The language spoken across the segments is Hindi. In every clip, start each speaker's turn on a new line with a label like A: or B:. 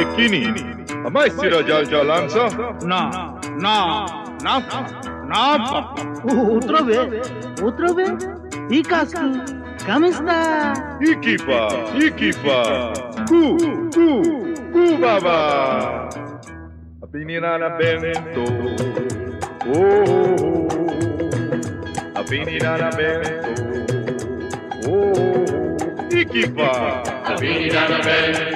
A: εκείνη. Αμάι στη ραγιά
B: για λάμψα. Να, να, να,
C: Outra vez, outra vez. E casco, como está?
A: Equipa, equipa. Cu, cu, baba. A pininana bento. Oh, oh, oh.
D: a bento. Oh, oh, oh. equipa. A
A: pininana bento.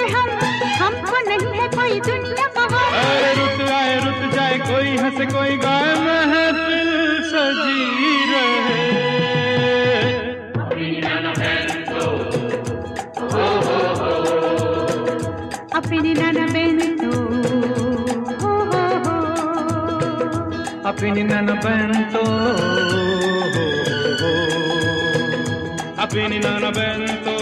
E: पे हम हमको नहीं है कोई दुनिया
B: रुत आए रुत जाए कोई हंसे कोई महफिल सजी रहे।
E: अपनी नाना बहन तो।
B: अपनी नाना बहन तो। अपनी नाना बहन तो।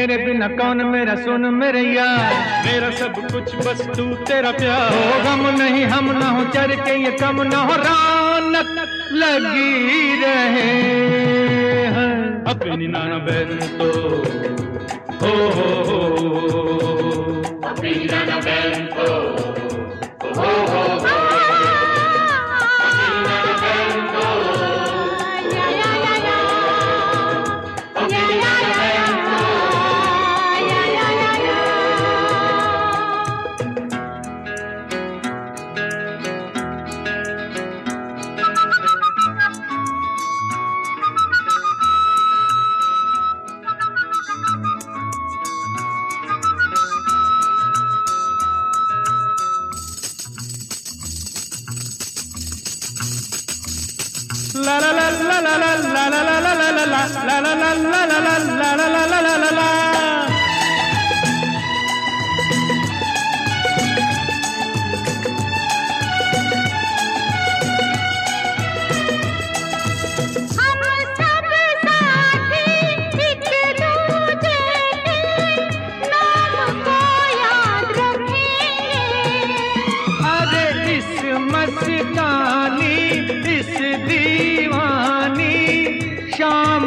B: तेरे बिना कौन मेरा सुन मेरे यार मेरा सब कुछ बस तू तेरा प्यार हो गम नहीं हम ना हो चर के ये कम ना हो रौनक लगी रहे अपनी नाना बहन तो हो हो हो
D: Apinirana bento. Oh, oh, oh. Apinirana
B: la la la la la la la la la la la la la la la la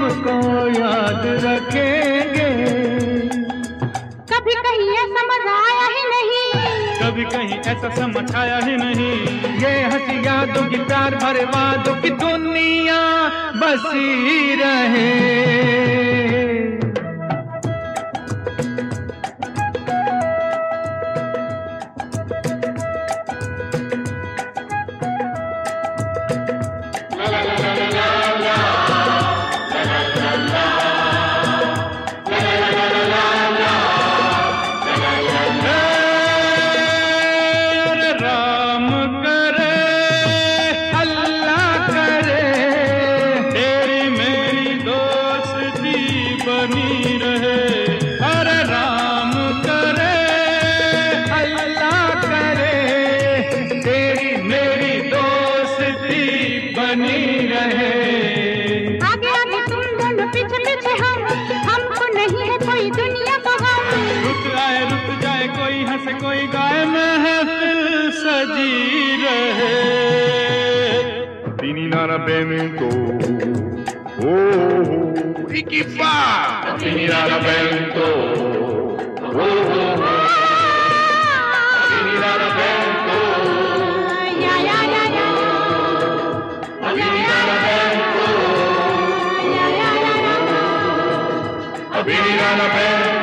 B: शाम को याद रखेंगे।
E: कभी कहीं ऐसा मज़ा आया ही नहीं।
B: कभी कहीं ऐसा समझ आया ही नहीं। ये हँसी यादों की प्यार भरे वादों की दुनिया बसी रहे। रहे आगे आगे तुम दोनों पीछे पीछे हम हमको नहीं है कोई दुनिया को रुक आए रुक जाए कोई हंस कोई गाय महफिल सजी रहे
A: तीनी नारा बेमे को ओ इकी फा तीनी
D: नारा बेमे को ओ Virada pé